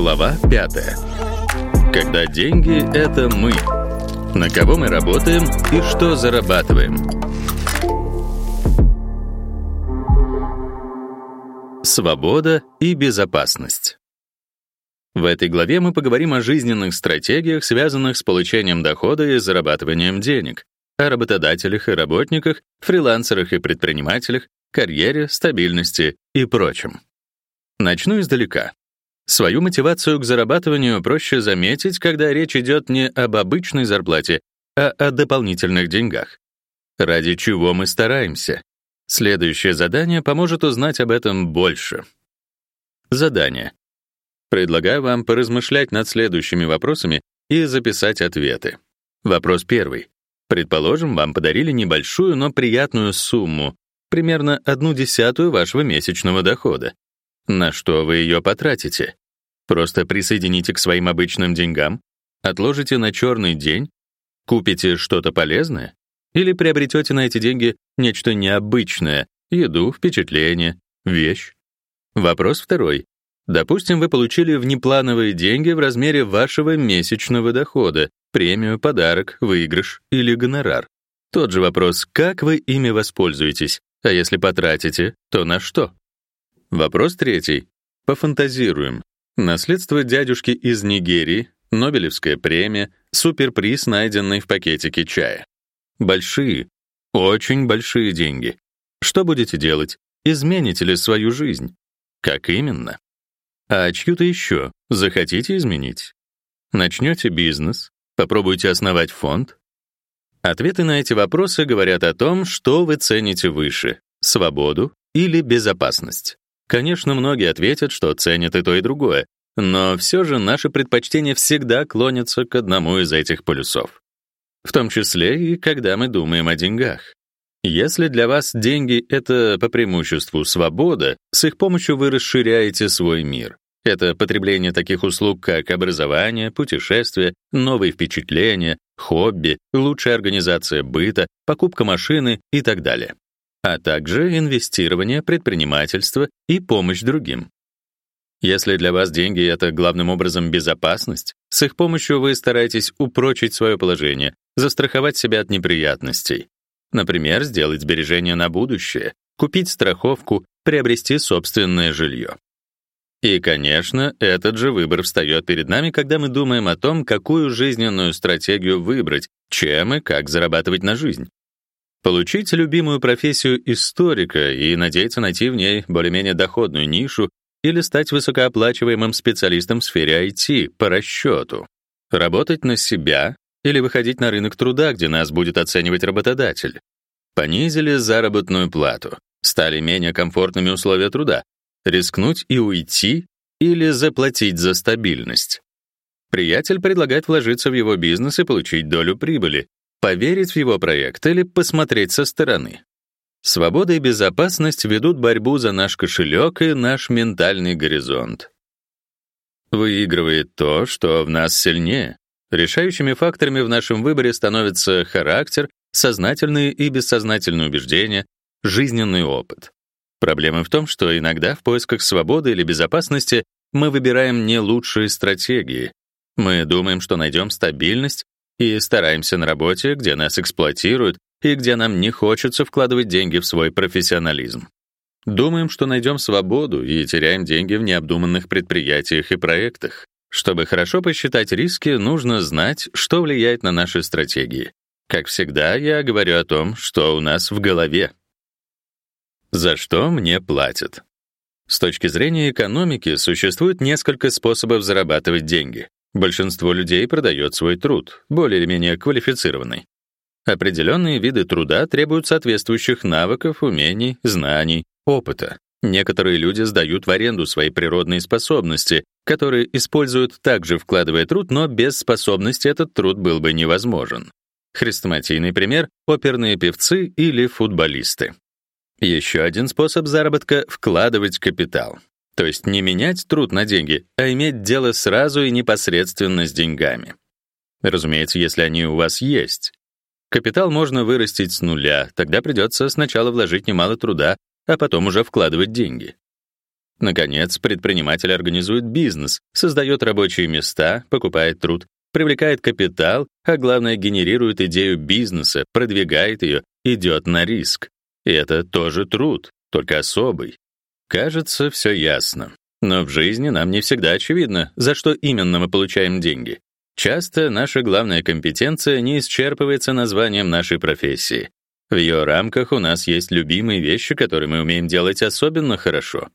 Глава 5. Когда деньги — это мы. На кого мы работаем и что зарабатываем. Свобода и безопасность. В этой главе мы поговорим о жизненных стратегиях, связанных с получением дохода и зарабатыванием денег, о работодателях и работниках, фрилансерах и предпринимателях, карьере, стабильности и прочем. Начну издалека. Свою мотивацию к зарабатыванию проще заметить, когда речь идет не об обычной зарплате, а о дополнительных деньгах. Ради чего мы стараемся? Следующее задание поможет узнать об этом больше. Задание. Предлагаю вам поразмышлять над следующими вопросами и записать ответы. Вопрос первый. Предположим, вам подарили небольшую, но приятную сумму, примерно одну десятую вашего месячного дохода. На что вы ее потратите? Просто присоедините к своим обычным деньгам, отложите на черный день, купите что-то полезное или приобретете на эти деньги нечто необычное, еду, впечатление, вещь. Вопрос второй. Допустим, вы получили внеплановые деньги в размере вашего месячного дохода, премию, подарок, выигрыш или гонорар. Тот же вопрос, как вы ими воспользуетесь, а если потратите, то на что? Вопрос третий. Пофантазируем. Наследство дядюшки из Нигерии, Нобелевская премия, суперприз, найденный в пакетике чая. Большие, очень большие деньги. Что будете делать? Измените ли свою жизнь? Как именно? А чью-то еще захотите изменить? Начнете бизнес? Попробуйте основать фонд? Ответы на эти вопросы говорят о том, что вы цените выше — свободу или безопасность. Конечно, многие ответят, что ценят и то, и другое, но все же наши предпочтения всегда клонятся к одному из этих полюсов. В том числе и когда мы думаем о деньгах. Если для вас деньги — это по преимуществу свобода, с их помощью вы расширяете свой мир. Это потребление таких услуг, как образование, путешествия, новые впечатления, хобби, лучшая организация быта, покупка машины и так далее а также инвестирование, предпринимательство и помощь другим. Если для вас деньги — это главным образом безопасность, с их помощью вы стараетесь упрочить свое положение, застраховать себя от неприятностей. Например, сделать сбережения на будущее, купить страховку, приобрести собственное жилье. И, конечно, этот же выбор встает перед нами, когда мы думаем о том, какую жизненную стратегию выбрать, чем и как зарабатывать на жизнь. Получить любимую профессию историка и надеяться найти в ней более-менее доходную нишу или стать высокооплачиваемым специалистом в сфере IT по расчету. Работать на себя или выходить на рынок труда, где нас будет оценивать работодатель. Понизили заработную плату, стали менее комфортными условия труда, рискнуть и уйти или заплатить за стабильность. Приятель предлагает вложиться в его бизнес и получить долю прибыли, Поверить в его проект или посмотреть со стороны. Свобода и безопасность ведут борьбу за наш кошелек и наш ментальный горизонт. Выигрывает то, что в нас сильнее. Решающими факторами в нашем выборе становятся характер, сознательные и бессознательные убеждения, жизненный опыт. Проблема в том, что иногда в поисках свободы или безопасности мы выбираем не лучшие стратегии. Мы думаем, что найдем стабильность, и стараемся на работе, где нас эксплуатируют и где нам не хочется вкладывать деньги в свой профессионализм. Думаем, что найдем свободу и теряем деньги в необдуманных предприятиях и проектах. Чтобы хорошо посчитать риски, нужно знать, что влияет на наши стратегии. Как всегда, я говорю о том, что у нас в голове. За что мне платят? С точки зрения экономики существует несколько способов зарабатывать деньги. Большинство людей продает свой труд, более или менее квалифицированный. Определенные виды труда требуют соответствующих навыков, умений, знаний, опыта. Некоторые люди сдают в аренду свои природные способности, которые используют также вкладывая труд, но без способности этот труд был бы невозможен. Хрестоматийный пример — оперные певцы или футболисты. Еще один способ заработка — вкладывать капитал. То есть не менять труд на деньги, а иметь дело сразу и непосредственно с деньгами. Разумеется, если они у вас есть. Капитал можно вырастить с нуля, тогда придется сначала вложить немало труда, а потом уже вкладывать деньги. Наконец, предприниматель организует бизнес, создает рабочие места, покупает труд, привлекает капитал, а главное, генерирует идею бизнеса, продвигает ее, идет на риск. И это тоже труд, только особый. Кажется, все ясно. Но в жизни нам не всегда очевидно, за что именно мы получаем деньги. Часто наша главная компетенция не исчерпывается названием нашей профессии. В ее рамках у нас есть любимые вещи, которые мы умеем делать особенно хорошо.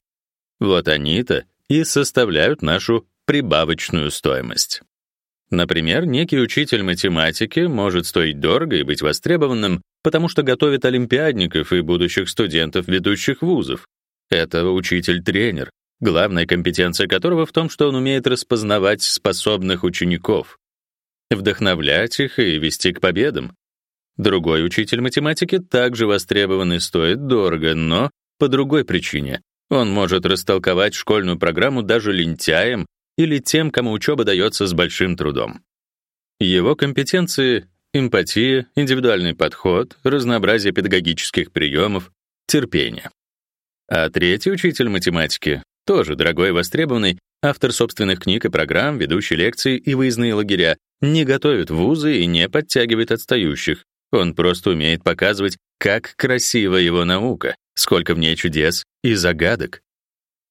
Вот они-то и составляют нашу прибавочную стоимость. Например, некий учитель математики может стоить дорого и быть востребованным, потому что готовит олимпиадников и будущих студентов ведущих вузов. Это учитель-тренер, главная компетенция которого в том, что он умеет распознавать способных учеников, вдохновлять их и вести к победам. Другой учитель математики также востребован и стоит дорого, но по другой причине. Он может растолковать школьную программу даже лентяям или тем, кому учеба дается с большим трудом. Его компетенции — эмпатия, индивидуальный подход, разнообразие педагогических приемов, терпение. А третий учитель математики тоже дорогой и востребованный, автор собственных книг и программ, ведущий лекции и выездные лагеря, не готовит вузы и не подтягивает отстающих. Он просто умеет показывать, как красива его наука, сколько в ней чудес и загадок.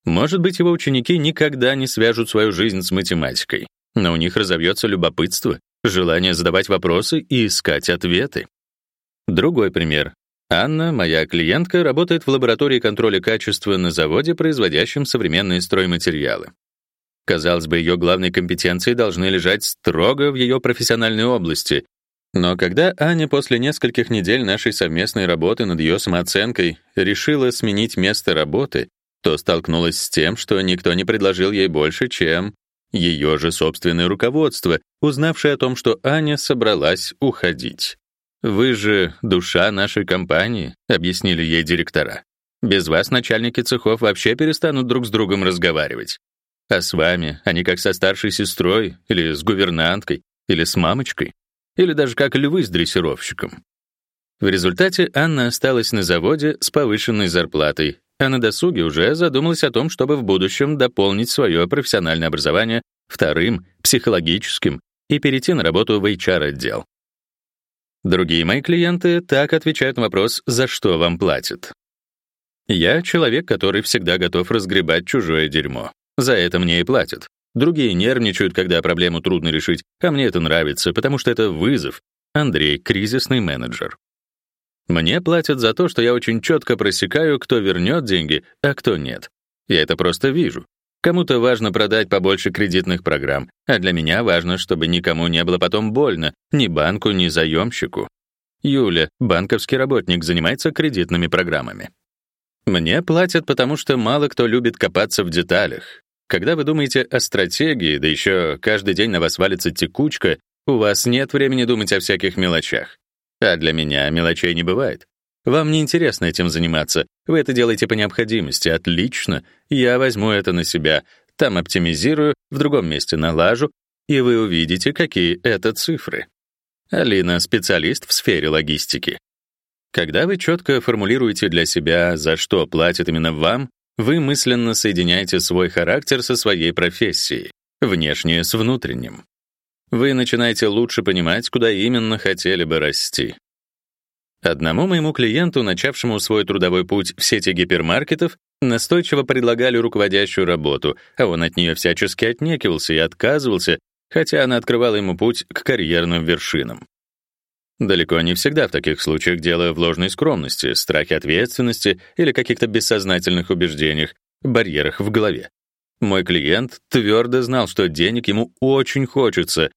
Может быть, его ученики никогда не свяжут свою жизнь с математикой, но у них разовьется любопытство, желание задавать вопросы и искать ответы. Другой пример. Анна, моя клиентка, работает в лаборатории контроля качества на заводе, производящем современные стройматериалы. Казалось бы, ее главные компетенции должны лежать строго в ее профессиональной области. Но когда Аня после нескольких недель нашей совместной работы над ее самооценкой решила сменить место работы, то столкнулась с тем, что никто не предложил ей больше, чем ее же собственное руководство, узнавшее о том, что Аня собралась уходить. Вы же душа нашей компании, объяснили ей директора. Без вас начальники цехов вообще перестанут друг с другом разговаривать. А с вами они как со старшей сестрой или с гувернанткой или с мамочкой, или даже как львы с дрессировщиком. В результате Анна осталась на заводе с повышенной зарплатой, а на досуге уже задумалась о том, чтобы в будущем дополнить свое профессиональное образование вторым, психологическим, и перейти на работу в HR-отдел. Другие мои клиенты так отвечают на вопрос, за что вам платят. Я человек, который всегда готов разгребать чужое дерьмо. За это мне и платят. Другие нервничают, когда проблему трудно решить, а мне это нравится, потому что это вызов. Андрей — кризисный менеджер. Мне платят за то, что я очень четко просекаю, кто вернет деньги, а кто нет. Я это просто вижу. Кому-то важно продать побольше кредитных программ, а для меня важно, чтобы никому не было потом больно, ни банку, ни заемщику. Юля, банковский работник, занимается кредитными программами. Мне платят, потому что мало кто любит копаться в деталях. Когда вы думаете о стратегии, да еще каждый день на вас валится текучка, у вас нет времени думать о всяких мелочах. А для меня мелочей не бывает. Вам не интересно этим заниматься. Вы это делаете по необходимости. Отлично. Я возьму это на себя. Там оптимизирую, в другом месте налажу, и вы увидите, какие это цифры. Алина специалист в сфере логистики. Когда вы четко формулируете для себя, за что платят именно вам, вы мысленно соединяете свой характер со своей профессией, внешнее с внутренним. Вы начинаете лучше понимать, куда именно хотели бы расти. Одному моему клиенту, начавшему свой трудовой путь в сети гипермаркетов, настойчиво предлагали руководящую работу, а он от нее всячески отнекивался и отказывался, хотя она открывала ему путь к карьерным вершинам. Далеко не всегда в таких случаях дело в ложной скромности, страхе ответственности или каких-то бессознательных убеждениях, барьерах в голове. Мой клиент твердо знал, что денег ему очень хочется,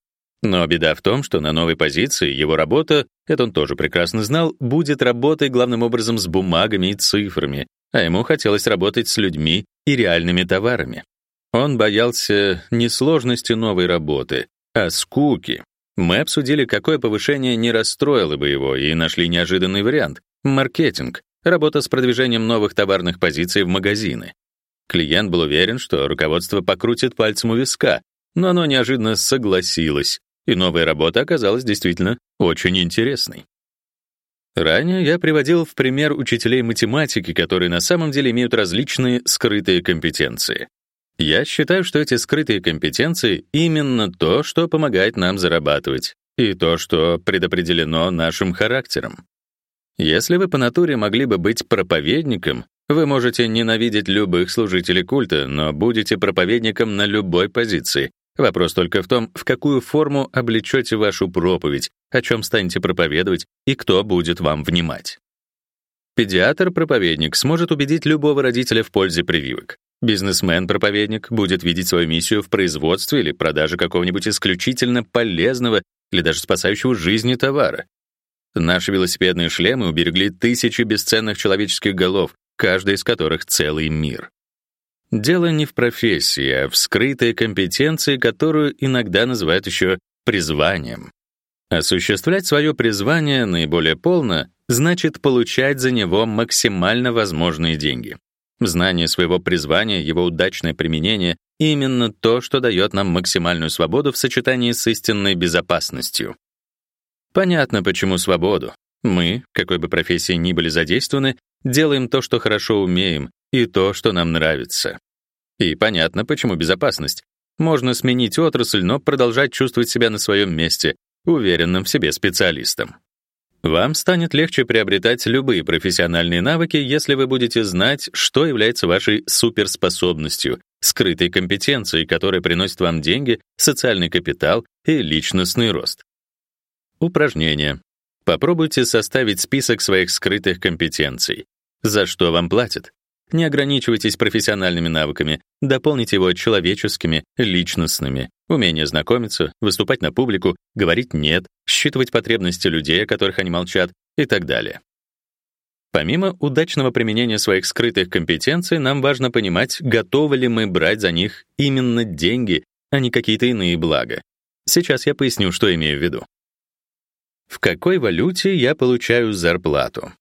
но беда в том, что на новой позиции его работа, это он тоже прекрасно знал, будет работой главным образом с бумагами и цифрами, а ему хотелось работать с людьми и реальными товарами. Он боялся не сложности новой работы, а скуки. Мы обсудили, какое повышение не расстроило бы его, и нашли неожиданный вариант — маркетинг, работа с продвижением новых товарных позиций в магазины. Клиент был уверен, что руководство покрутит пальцем у виска, но оно неожиданно согласилось, и новая работа оказалась действительно очень интересной. Ранее я приводил в пример учителей математики, которые на самом деле имеют различные скрытые компетенции. Я считаю, что эти скрытые компетенции именно то, что помогает нам зарабатывать, и то, что предопределено нашим характером. Если вы по натуре могли бы быть проповедником, вы можете ненавидеть любых служителей культа, но будете проповедником на любой позиции. Вопрос только в том, в какую форму облечете вашу проповедь, о чем станете проповедовать и кто будет вам внимать. Педиатр-проповедник сможет убедить любого родителя в пользе прививок. Бизнесмен-проповедник будет видеть свою миссию в производстве или продаже какого-нибудь исключительно полезного или даже спасающего жизни товара. Наши велосипедные шлемы уберегли тысячи бесценных человеческих голов, каждый из которых целый мир. Дело не в профессии, а в скрытой компетенции, которую иногда называют еще призванием. Осуществлять свое призвание наиболее полно значит получать за него максимально возможные деньги. Знание своего призвания, его удачное применение именно то, что дает нам максимальную свободу в сочетании с истинной безопасностью. Понятно, почему свободу. Мы, какой бы профессией ни были задействованы, делаем то, что хорошо умеем, и то, что нам нравится. И понятно, почему безопасность. Можно сменить отрасль, но продолжать чувствовать себя на своем месте, уверенным в себе специалистом. Вам станет легче приобретать любые профессиональные навыки, если вы будете знать, что является вашей суперспособностью, скрытой компетенцией, которая приносит вам деньги, социальный капитал и личностный рост. Упражнение. Попробуйте составить список своих скрытых компетенций. За что вам платят? Не ограничивайтесь профессиональными навыками, дополните его человеческими, личностными. Умение знакомиться, выступать на публику, говорить «нет», считывать потребности людей, о которых они молчат и так далее. Помимо удачного применения своих скрытых компетенций, нам важно понимать, готовы ли мы брать за них именно деньги, а не какие-то иные блага. Сейчас я поясню, что имею в виду. В какой валюте я получаю зарплату?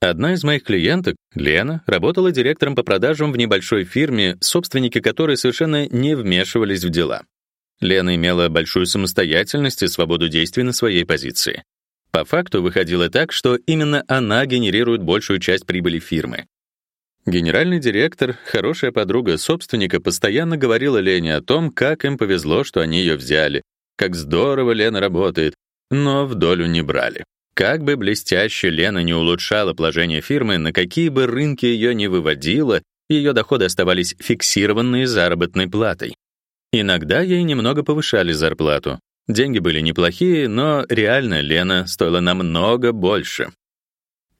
Одна из моих клиенток, Лена, работала директором по продажам в небольшой фирме, собственники которой совершенно не вмешивались в дела. Лена имела большую самостоятельность и свободу действий на своей позиции. По факту выходило так, что именно она генерирует большую часть прибыли фирмы. Генеральный директор, хорошая подруга собственника, постоянно говорила Лене о том, как им повезло, что они ее взяли, как здорово Лена работает, но в долю не брали. Как бы блестяще Лена не улучшала положение фирмы, на какие бы рынки ее не выводила, ее доходы оставались фиксированные заработной платой. Иногда ей немного повышали зарплату. Деньги были неплохие, но реально Лена стоила намного больше.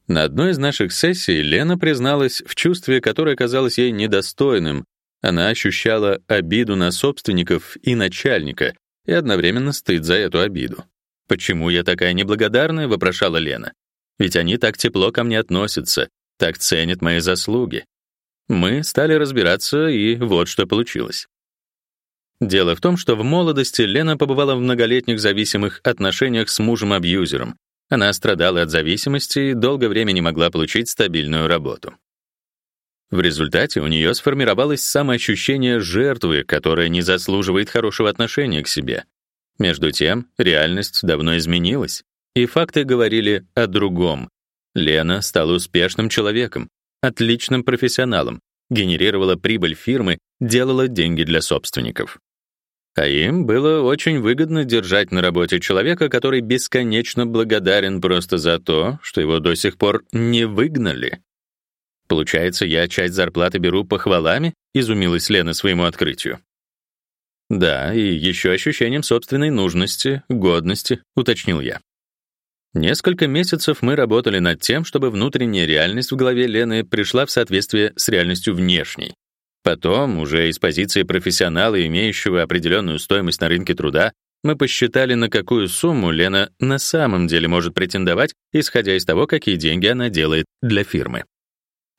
На одной из наших сессий Лена призналась в чувстве, которое казалось ей недостойным. Она ощущала обиду на собственников и начальника и одновременно стыд за эту обиду. «Почему я такая неблагодарная?» — вопрошала Лена. «Ведь они так тепло ко мне относятся, так ценят мои заслуги». Мы стали разбираться, и вот что получилось. Дело в том, что в молодости Лена побывала в многолетних зависимых отношениях с мужем-абьюзером. Она страдала от зависимости и долгое время не могла получить стабильную работу. В результате у нее сформировалось самоощущение жертвы, которое не заслуживает хорошего отношения к себе. Между тем, реальность давно изменилась, и факты говорили о другом. Лена стала успешным человеком, отличным профессионалом, генерировала прибыль фирмы, делала деньги для собственников. А им было очень выгодно держать на работе человека, который бесконечно благодарен просто за то, что его до сих пор не выгнали. Получается, я часть зарплаты беру похвалами, изумилась Лена своему открытию. Да, и еще ощущением собственной нужности, годности, уточнил я. Несколько месяцев мы работали над тем, чтобы внутренняя реальность в голове Лены пришла в соответствие с реальностью внешней. Потом, уже из позиции профессионала, имеющего определенную стоимость на рынке труда, мы посчитали, на какую сумму Лена на самом деле может претендовать, исходя из того, какие деньги она делает для фирмы.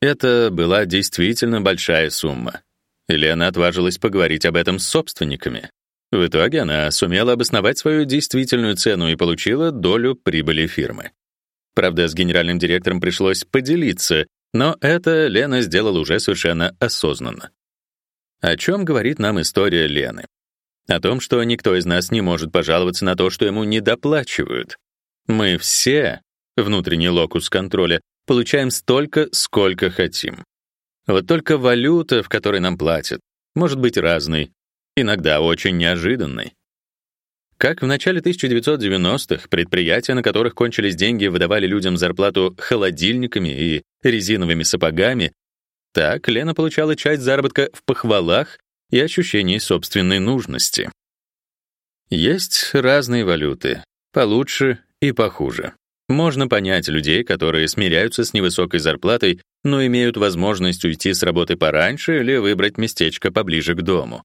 Это была действительно большая сумма. Или она отважилась поговорить об этом с собственниками. В итоге она сумела обосновать свою действительную цену и получила долю прибыли фирмы. Правда, с генеральным директором пришлось поделиться, но это Лена сделала уже совершенно осознанно. О чем говорит нам история Лены? О том, что никто из нас не может пожаловаться на то, что ему недоплачивают. Мы все, внутренний локус контроля, получаем столько, сколько хотим. Вот только валюта, в которой нам платят, может быть разной, иногда очень неожиданной. Как в начале 1990-х предприятия, на которых кончились деньги, выдавали людям зарплату холодильниками и резиновыми сапогами, так Лена получала часть заработка в похвалах и ощущении собственной нужности. Есть разные валюты, получше и похуже. Можно понять людей, которые смиряются с невысокой зарплатой, но имеют возможность уйти с работы пораньше или выбрать местечко поближе к дому.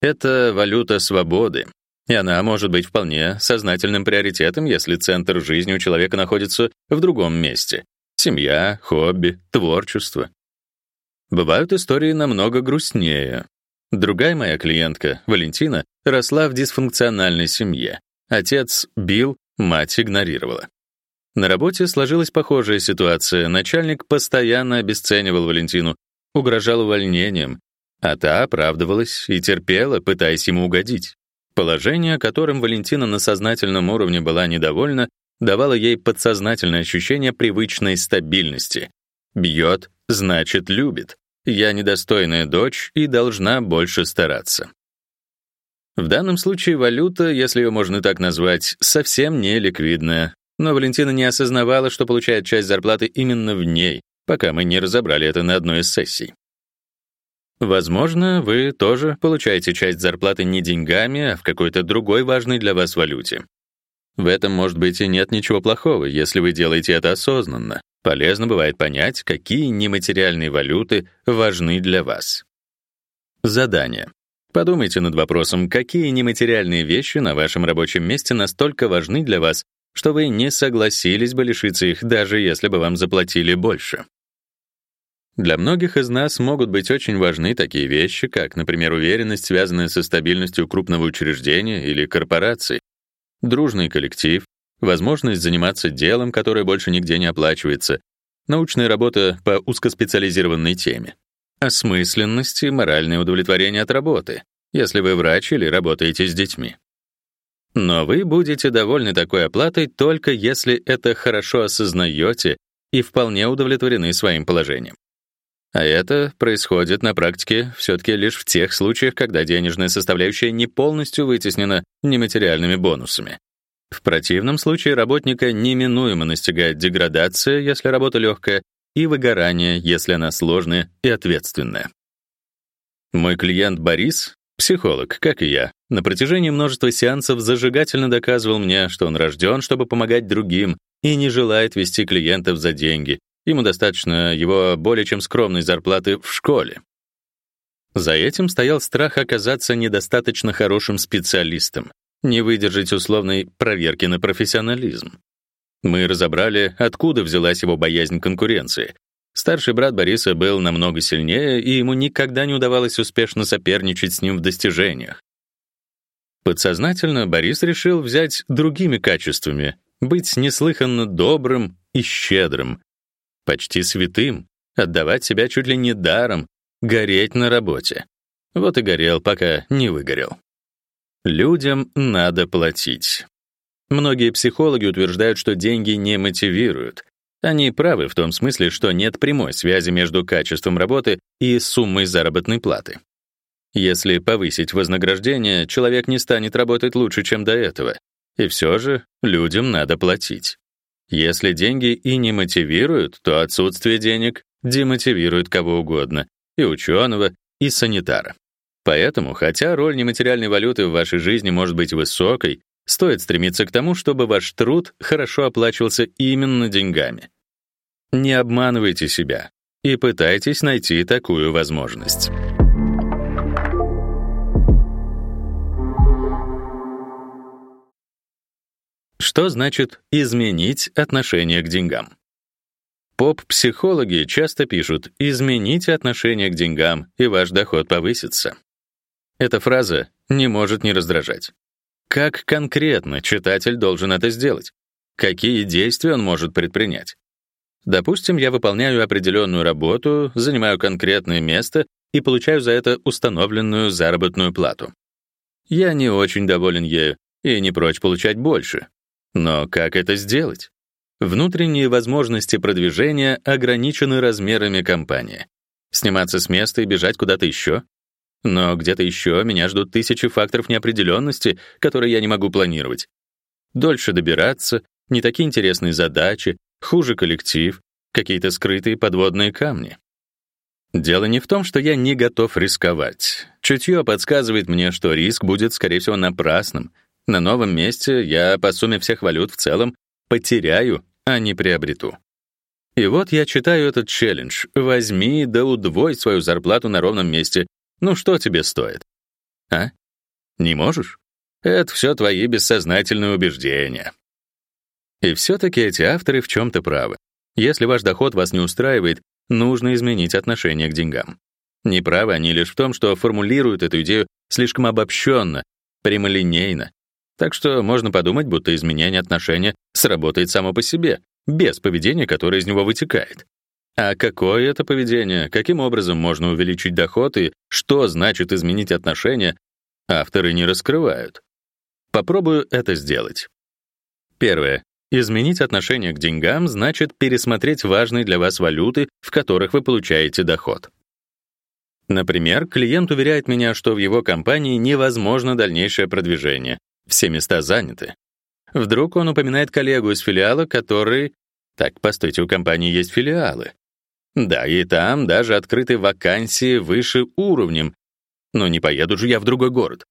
Это валюта свободы, и она может быть вполне сознательным приоритетом, если центр жизни у человека находится в другом месте. Семья, хобби, творчество. Бывают истории намного грустнее. Другая моя клиентка, Валентина, росла в дисфункциональной семье. Отец бил, мать игнорировала. На работе сложилась похожая ситуация. Начальник постоянно обесценивал Валентину, угрожал увольнением, а та оправдывалась и терпела, пытаясь ему угодить. Положение, которым Валентина на сознательном уровне была недовольна, давало ей подсознательное ощущение привычной стабильности. Бьет, значит, любит. Я недостойная дочь и должна больше стараться. В данном случае валюта, если ее можно так назвать, совсем не ликвидная. Но Валентина не осознавала, что получает часть зарплаты именно в ней, пока мы не разобрали это на одной из сессий. Возможно, вы тоже получаете часть зарплаты не деньгами, а в какой-то другой важной для вас валюте. В этом, может быть, и нет ничего плохого, если вы делаете это осознанно. Полезно бывает понять, какие нематериальные валюты важны для вас. Задание. Подумайте над вопросом, какие нематериальные вещи на вашем рабочем месте настолько важны для вас, что вы не согласились бы лишиться их, даже если бы вам заплатили больше. Для многих из нас могут быть очень важны такие вещи, как, например, уверенность, связанная со стабильностью крупного учреждения или корпорации, дружный коллектив, возможность заниматься делом, которое больше нигде не оплачивается, научная работа по узкоспециализированной теме, осмысленность и моральное удовлетворение от работы, если вы врач или работаете с детьми. Но вы будете довольны такой оплатой только если это хорошо осознаете и вполне удовлетворены своим положением. А это происходит на практике все-таки лишь в тех случаях, когда денежная составляющая не полностью вытеснена нематериальными бонусами. В противном случае работника неминуемо настигает деградация, если работа легкая, и выгорание, если она сложная и ответственная. Мой клиент Борис, психолог, как и я, на протяжении множества сеансов зажигательно доказывал мне, что он рожден, чтобы помогать другим, и не желает вести клиентов за деньги, Ему достаточно его более чем скромной зарплаты в школе. За этим стоял страх оказаться недостаточно хорошим специалистом, не выдержать условной проверки на профессионализм. Мы разобрали, откуда взялась его боязнь конкуренции. Старший брат Бориса был намного сильнее, и ему никогда не удавалось успешно соперничать с ним в достижениях. Подсознательно Борис решил взять другими качествами, быть неслыханно добрым и щедрым, почти святым, отдавать себя чуть ли не даром, гореть на работе. Вот и горел, пока не выгорел. Людям надо платить. Многие психологи утверждают, что деньги не мотивируют. Они правы в том смысле, что нет прямой связи между качеством работы и суммой заработной платы. Если повысить вознаграждение, человек не станет работать лучше, чем до этого. И все же людям надо платить. Если деньги и не мотивируют, то отсутствие денег демотивирует кого угодно, и ученого, и санитара. Поэтому, хотя роль нематериальной валюты в вашей жизни может быть высокой, стоит стремиться к тому, чтобы ваш труд хорошо оплачивался именно деньгами. Не обманывайте себя и пытайтесь найти такую возможность. Что значит изменить отношение к деньгам? Поп-психологи часто пишут: "Измените отношение к деньгам, и ваш доход повысится". Эта фраза не может не раздражать. Как конкретно читатель должен это сделать? Какие действия он может предпринять? Допустим, я выполняю определенную работу, занимаю конкретное место и получаю за это установленную заработную плату. Я не очень доволен ею и не прочь получать больше, но как это сделать? Внутренние возможности продвижения ограничены размерами компании. Сниматься с места и бежать куда-то еще? Но где-то еще меня ждут тысячи факторов неопределенности, которые я не могу планировать. Дольше добираться, не такие интересные задачи, хуже коллектив, какие-то скрытые подводные камни. Дело не в том, что я не готов рисковать. Чутье подсказывает мне, что риск будет, скорее всего, напрасным. На новом месте я по сумме всех валют в целом потеряю, а не приобрету. И вот я читаю этот челлендж. Возьми да удвой свою зарплату на ровном месте. Ну что тебе стоит? А? Не можешь? Это все твои бессознательные убеждения. И все-таки эти авторы в чем-то правы. Если ваш доход вас не устраивает, нужно изменить отношение к деньгам. Неправы они лишь в том, что формулируют эту идею слишком обобщенно, прямолинейно. Так что можно подумать, будто изменение отношения сработает само по себе, без поведения, которое из него вытекает. А какое это поведение, каким образом можно увеличить доход и что значит изменить отношения, авторы не раскрывают. Попробую это сделать. Первое. Изменить отношение к деньгам значит пересмотреть важные для вас валюты, в которых вы получаете доход. Например, клиент уверяет меня, что в его компании невозможно дальнейшее продвижение. Все места заняты. Вдруг он упоминает коллегу из филиала, который... Так, постойте, у компании есть филиалы. Да, и там даже открыты вакансии выше уровнем. Но не поеду же я в другой город.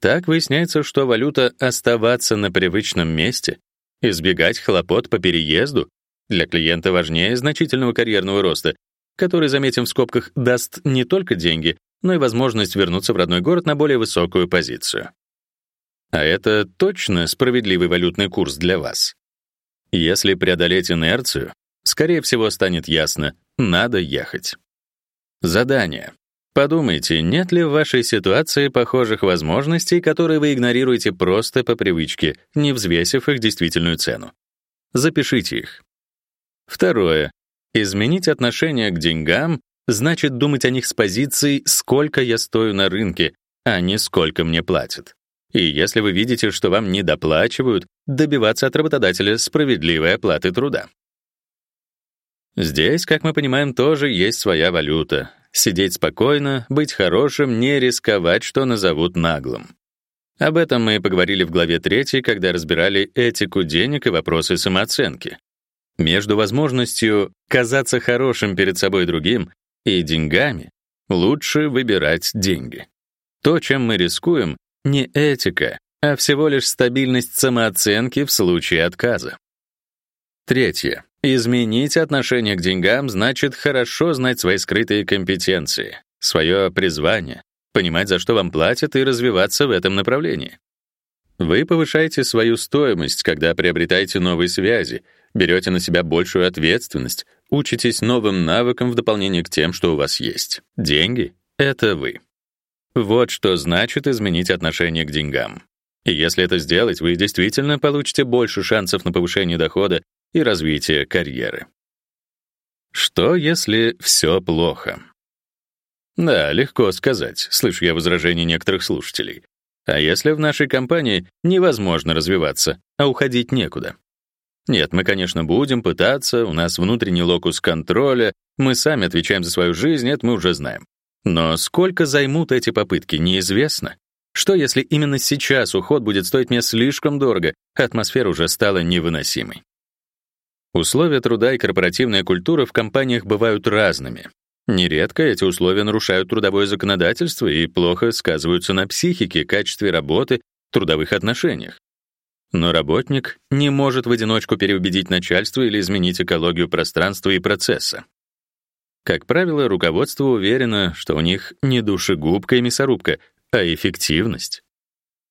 Так выясняется, что валюта оставаться на привычном месте Избегать хлопот по переезду для клиента важнее значительного карьерного роста, который, заметим в скобках, даст не только деньги, но и возможность вернуться в родной город на более высокую позицию. А это точно справедливый валютный курс для вас. Если преодолеть инерцию, скорее всего, станет ясно, надо ехать. Задание. Подумайте, нет ли в вашей ситуации похожих возможностей, которые вы игнорируете просто по привычке, не взвесив их действительную цену. Запишите их. Второе. Изменить отношение к деньгам значит думать о них с позиции «сколько я стою на рынке», а не «сколько мне платят». И если вы видите, что вам не доплачивают, добиваться от работодателя справедливой оплаты труда. Здесь, как мы понимаем, тоже есть своя валюта, Сидеть спокойно, быть хорошим, не рисковать, что назовут наглым. Об этом мы поговорили в главе 3, когда разбирали этику денег и вопросы самооценки. Между возможностью казаться хорошим перед собой и другим и деньгами лучше выбирать деньги. То, чем мы рискуем, не этика, а всего лишь стабильность самооценки в случае отказа. Третье. Изменить отношение к деньгам значит хорошо знать свои скрытые компетенции, свое призвание, понимать, за что вам платят и развиваться в этом направлении. Вы повышаете свою стоимость, когда приобретаете новые связи, берете на себя большую ответственность, учитесь новым навыкам в дополнение к тем, что у вас есть. Деньги — это вы. Вот что значит изменить отношение к деньгам. И если это сделать, вы действительно получите больше шансов на повышение дохода и развития карьеры. Что, если все плохо? Да, легко сказать, слышу я возражения некоторых слушателей. А если в нашей компании невозможно развиваться, а уходить некуда? Нет, мы, конечно, будем пытаться, у нас внутренний локус контроля, мы сами отвечаем за свою жизнь, это мы уже знаем. Но сколько займут эти попытки, неизвестно. Что если именно сейчас уход будет стоить мне слишком дорого, а атмосфера уже стала невыносимой? Условия труда и корпоративная культура в компаниях бывают разными. Нередко эти условия нарушают трудовое законодательство и плохо сказываются на психике, качестве работы, трудовых отношениях. Но работник не может в одиночку переубедить начальство или изменить экологию пространства и процесса. Как правило, руководство уверено, что у них не душегубка и мясорубка, а эффективность.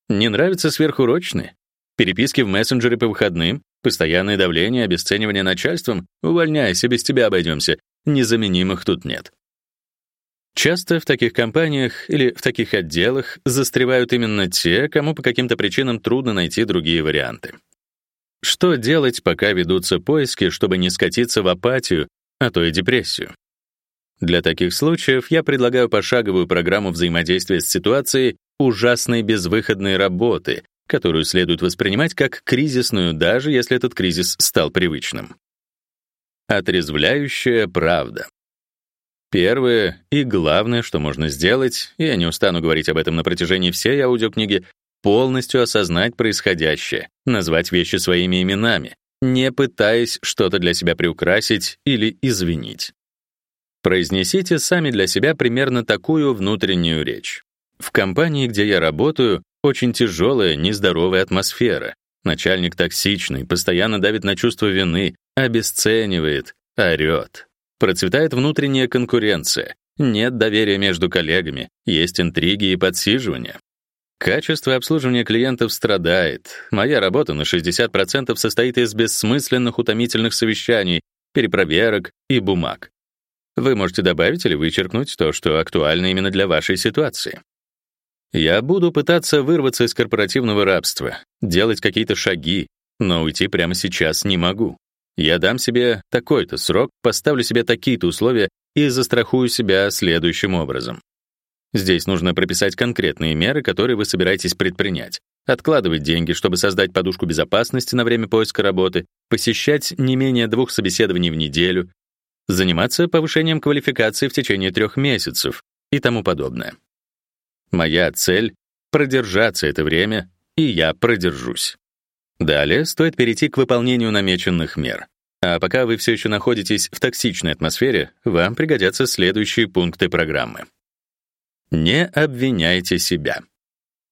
Не нравится сверхурочные? Переписки в мессенджеры по выходным, Постоянное давление, обесценивание начальством, увольняйся, без тебя обойдемся. Незаменимых тут нет. Часто в таких компаниях или в таких отделах застревают именно те, кому по каким-то причинам трудно найти другие варианты. Что делать, пока ведутся поиски, чтобы не скатиться в апатию, а то и депрессию? Для таких случаев я предлагаю пошаговую программу взаимодействия с ситуацией ужасной безвыходной работы, которую следует воспринимать как кризисную, даже если этот кризис стал привычным. Отрезвляющая правда. Первое и главное, что можно сделать, и я не устану говорить об этом на протяжении всей аудиокниги, полностью осознать происходящее, назвать вещи своими именами, не пытаясь что-то для себя приукрасить или извинить. Произнесите сами для себя примерно такую внутреннюю речь. В компании, где я работаю, очень тяжелая, нездоровая атмосфера. Начальник токсичный, постоянно давит на чувство вины, обесценивает, орёт. Процветает внутренняя конкуренция. Нет доверия между коллегами, есть интриги и подсиживания. Качество обслуживания клиентов страдает. Моя работа на 60% состоит из бессмысленных утомительных совещаний, перепроверок и бумаг. Вы можете добавить или вычеркнуть то, что актуально именно для вашей ситуации. Я буду пытаться вырваться из корпоративного рабства, делать какие-то шаги, но уйти прямо сейчас не могу. Я дам себе такой-то срок, поставлю себе такие-то условия и застрахую себя следующим образом. Здесь нужно прописать конкретные меры, которые вы собираетесь предпринять. Откладывать деньги, чтобы создать подушку безопасности на время поиска работы, посещать не менее двух собеседований в неделю, заниматься повышением квалификации в течение трех месяцев и тому подобное. Моя цель — продержаться это время, и я продержусь. Далее стоит перейти к выполнению намеченных мер. А пока вы все еще находитесь в токсичной атмосфере, вам пригодятся следующие пункты программы. Не обвиняйте себя.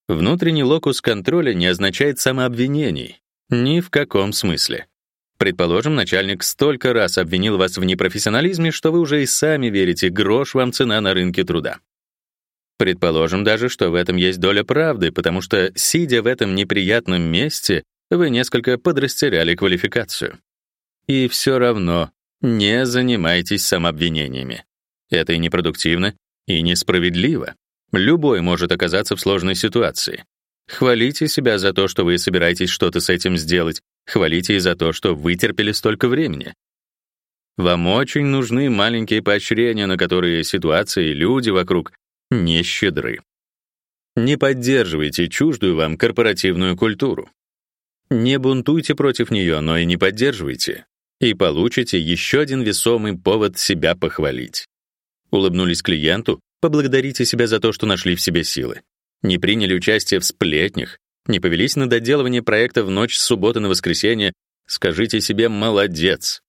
Внутренний локус контроля не означает самообвинений. Ни в каком смысле. Предположим, начальник столько раз обвинил вас в непрофессионализме, что вы уже и сами верите, грош вам цена на рынке труда. Предположим даже, что в этом есть доля правды, потому что, сидя в этом неприятном месте, вы несколько подрастеряли квалификацию. И все равно не занимайтесь самообвинениями. Это и непродуктивно, и несправедливо. Любой может оказаться в сложной ситуации. Хвалите себя за то, что вы собираетесь что-то с этим сделать. Хвалите и за то, что вытерпели столько времени. Вам очень нужны маленькие поощрения, на которые ситуации и люди вокруг не щедры. Не поддерживайте чуждую вам корпоративную культуру. Не бунтуйте против нее, но и не поддерживайте. И получите еще один весомый повод себя похвалить. Улыбнулись клиенту, поблагодарите себя за то, что нашли в себе силы. Не приняли участие в сплетнях, не повелись на доделывание проекта в ночь с субботы на воскресенье, скажите себе «молодец».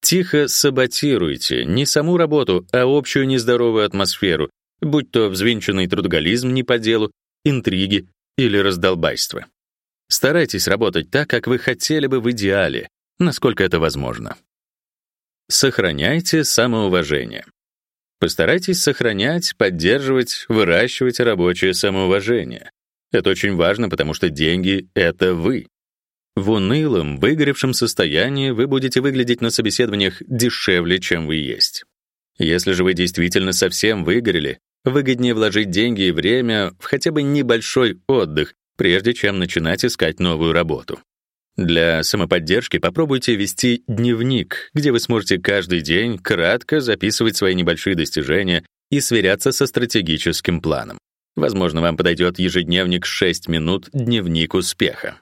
Тихо саботируйте не саму работу, а общую нездоровую атмосферу, будь то взвинченный трудоголизм не по делу, интриги или раздолбайство. Старайтесь работать так, как вы хотели бы в идеале, насколько это возможно. Сохраняйте самоуважение. Постарайтесь сохранять, поддерживать, выращивать рабочее самоуважение. Это очень важно, потому что деньги — это вы. В унылом, выгоревшем состоянии вы будете выглядеть на собеседованиях дешевле, чем вы есть. Если же вы действительно совсем выгорели, выгоднее вложить деньги и время в хотя бы небольшой отдых, прежде чем начинать искать новую работу. Для самоподдержки попробуйте вести дневник, где вы сможете каждый день кратко записывать свои небольшие достижения и сверяться со стратегическим планом. Возможно, вам подойдет ежедневник 6 минут дневник успеха.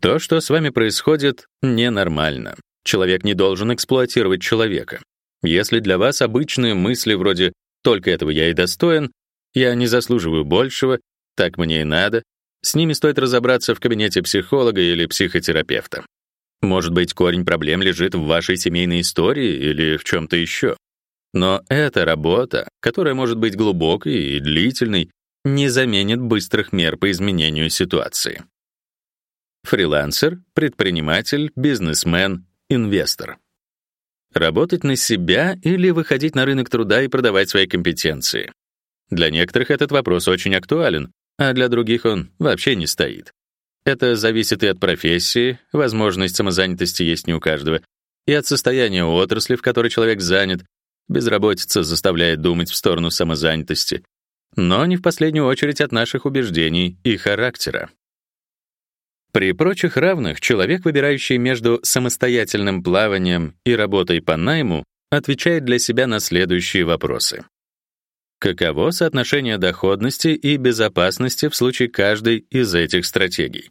То, что с вами происходит, ненормально. Человек не должен эксплуатировать человека. Если для вас обычные мысли вроде «только этого я и достоин», «я не заслуживаю большего», «так мне и надо», с ними стоит разобраться в кабинете психолога или психотерапевта. Может быть, корень проблем лежит в вашей семейной истории или в чем-то еще. Но эта работа, которая может быть глубокой и длительной, не заменит быстрых мер по изменению ситуации. Фрилансер, предприниматель, бизнесмен, инвестор. Работать на себя или выходить на рынок труда и продавать свои компетенции. Для некоторых этот вопрос очень актуален, а для других он вообще не стоит. Это зависит и от профессии, возможность самозанятости есть не у каждого, и от состояния отрасли, в которой человек занят. Безработица заставляет думать в сторону самозанятости, но не в последнюю очередь от наших убеждений и характера. При прочих равных человек, выбирающий между самостоятельным плаванием и работой по найму, отвечает для себя на следующие вопросы. Каково соотношение доходности и безопасности в случае каждой из этих стратегий?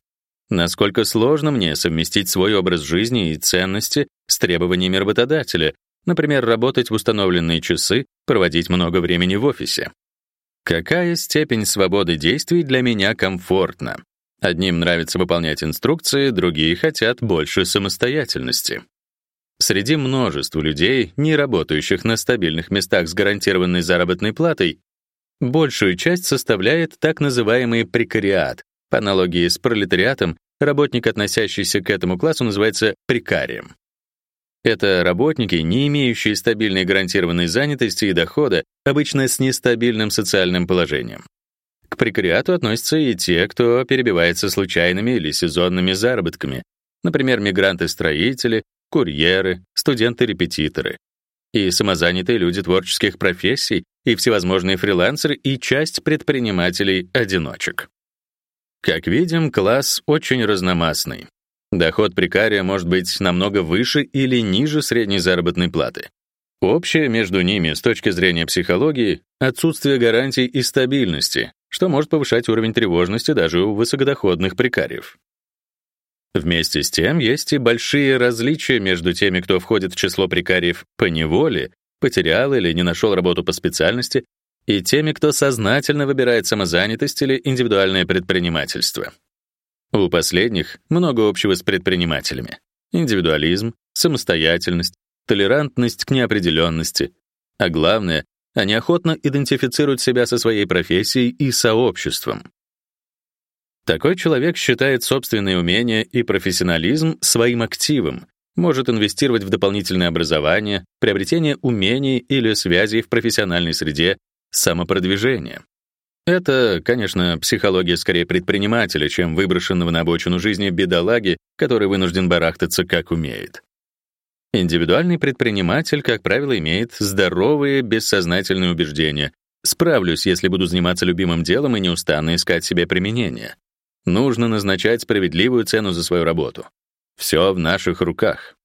Насколько сложно мне совместить свой образ жизни и ценности с требованиями работодателя, например, работать в установленные часы, проводить много времени в офисе? Какая степень свободы действий для меня комфортна? Одним нравится выполнять инструкции, другие хотят больше самостоятельности. Среди множества людей, не работающих на стабильных местах с гарантированной заработной платой, большую часть составляет так называемый прекариат. По аналогии с пролетариатом, работник, относящийся к этому классу, называется прекарием. Это работники, не имеющие стабильной гарантированной занятости и дохода, обычно с нестабильным социальным положением. К прекариату относятся и те, кто перебивается случайными или сезонными заработками, например, мигранты-строители, курьеры, студенты-репетиторы и самозанятые люди творческих профессий, и всевозможные фрилансеры, и часть предпринимателей-одиночек. Как видим, класс очень разномастный. Доход прикария может быть намного выше или ниже средней заработной платы. Общее между ними с точки зрения психологии — отсутствие гарантий и стабильности, что может повышать уровень тревожности даже у высокодоходных прикариев. Вместе с тем есть и большие различия между теми, кто входит в число прикариев по неволе, потерял или не нашел работу по специальности, и теми, кто сознательно выбирает самозанятость или индивидуальное предпринимательство. У последних много общего с предпринимателями. Индивидуализм, самостоятельность, толерантность к неопределенности, а главное, они охотно идентифицируют себя со своей профессией и сообществом. Такой человек считает собственные умения и профессионализм своим активом, может инвестировать в дополнительное образование, приобретение умений или связей в профессиональной среде, самопродвижение. Это, конечно, психология скорее предпринимателя, чем выброшенного на обочину жизни бедолаги, который вынужден барахтаться как умеет. Индивидуальный предприниматель, как правило, имеет здоровые бессознательные убеждения. Справлюсь, если буду заниматься любимым делом и неустанно искать себе применение. Нужно назначать справедливую цену за свою работу. Все в наших руках.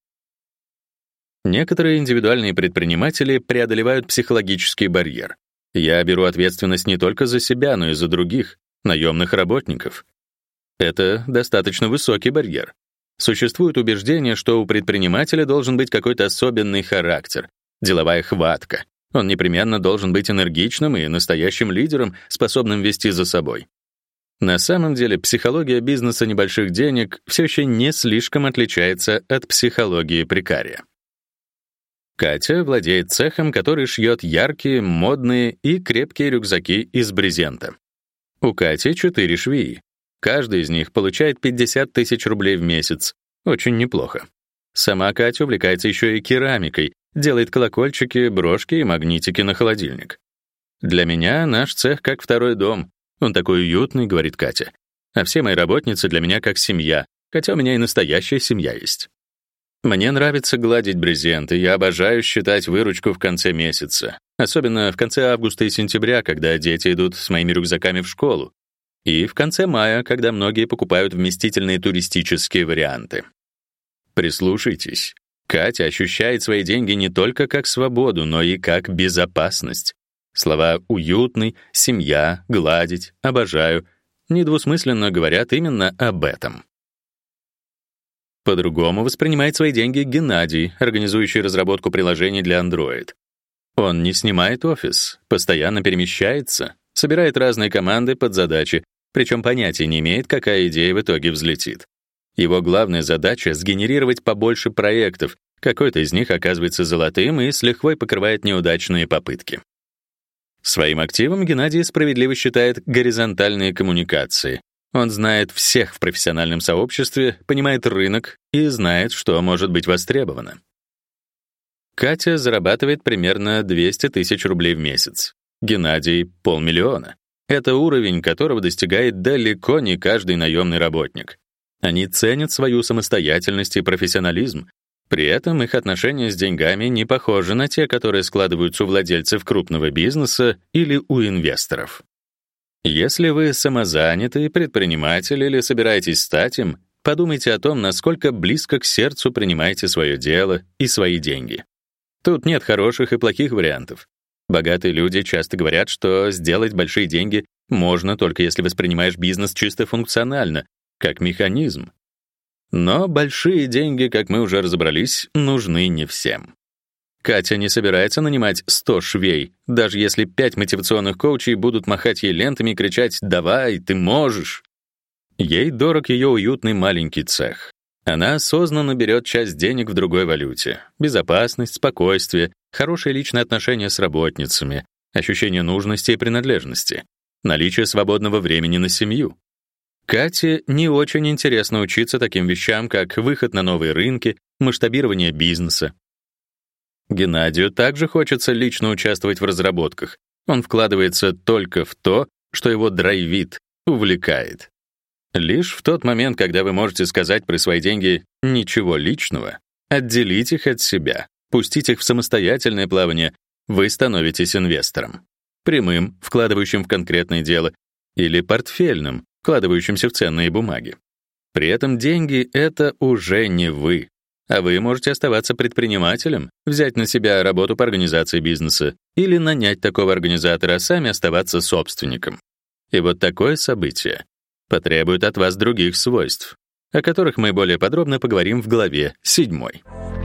Некоторые индивидуальные предприниматели преодолевают психологический барьер. Я беру ответственность не только за себя, но и за других, наемных работников. Это достаточно высокий барьер. Существует убеждение, что у предпринимателя должен быть какой-то особенный характер, деловая хватка. Он непременно должен быть энергичным и настоящим лидером, способным вести за собой. На самом деле, психология бизнеса небольших денег все еще не слишком отличается от психологии прикария. Катя владеет цехом, который шьет яркие, модные и крепкие рюкзаки из брезента. У Кати четыре швеи. Каждый из них получает 50 тысяч рублей в месяц. Очень неплохо. Сама Катя увлекается еще и керамикой, делает колокольчики, брошки и магнитики на холодильник. Для меня наш цех как второй дом. Он такой уютный, говорит Катя. А все мои работницы для меня как семья, хотя у меня и настоящая семья есть. Мне нравится гладить брезент, и я обожаю считать выручку в конце месяца, особенно в конце августа и сентября, когда дети идут с моими рюкзаками в школу, и в конце мая, когда многие покупают вместительные туристические варианты. Прислушайтесь. Катя ощущает свои деньги не только как свободу, но и как безопасность. Слова «уютный», «семья», «гладить», «обожаю» недвусмысленно говорят именно об этом. По-другому воспринимает свои деньги Геннадий, организующий разработку приложений для Android. Он не снимает офис, постоянно перемещается, собирает разные команды под задачи, причем понятия не имеет, какая идея в итоге взлетит. Его главная задача — сгенерировать побольше проектов, какой-то из них оказывается золотым и с лихвой покрывает неудачные попытки. Своим активом Геннадий справедливо считает горизонтальные коммуникации. Он знает всех в профессиональном сообществе, понимает рынок и знает, что может быть востребовано. Катя зарабатывает примерно 200 тысяч рублей в месяц. Геннадий — полмиллиона. Это уровень, которого достигает далеко не каждый наемный работник. Они ценят свою самостоятельность и профессионализм, при этом их отношения с деньгами не похожи на те, которые складываются у владельцев крупного бизнеса или у инвесторов. Если вы самозанятый предприниматель или собираетесь стать им, подумайте о том, насколько близко к сердцу принимаете свое дело и свои деньги. Тут нет хороших и плохих вариантов. Богатые люди часто говорят, что сделать большие деньги можно только если воспринимаешь бизнес чисто функционально, как механизм. Но большие деньги, как мы уже разобрались, нужны не всем. Катя не собирается нанимать 100 швей, даже если пять мотивационных коучей будут махать ей лентами и кричать «давай, ты можешь». Ей дорог ее уютный маленький цех. Она осознанно берет часть денег в другой валюте. Безопасность, спокойствие, хорошие личные отношения с работницами, ощущение нужности и принадлежности, наличие свободного времени на семью. Кате не очень интересно учиться таким вещам, как выход на новые рынки, масштабирование бизнеса. Геннадию также хочется лично участвовать в разработках. Он вкладывается только в то, что его драйвит, увлекает. Лишь в тот момент, когда вы можете сказать про свои деньги ничего личного, отделить их от себя, пустить их в самостоятельное плавание, вы становитесь инвестором. Прямым, вкладывающим в конкретное дело, или портфельным, вкладывающимся в ценные бумаги. При этом деньги — это уже не вы, а вы можете оставаться предпринимателем, взять на себя работу по организации бизнеса или нанять такого организатора, а сами оставаться собственником. И вот такое событие потребует от вас других свойств, о которых мы более подробно поговорим в главе 7.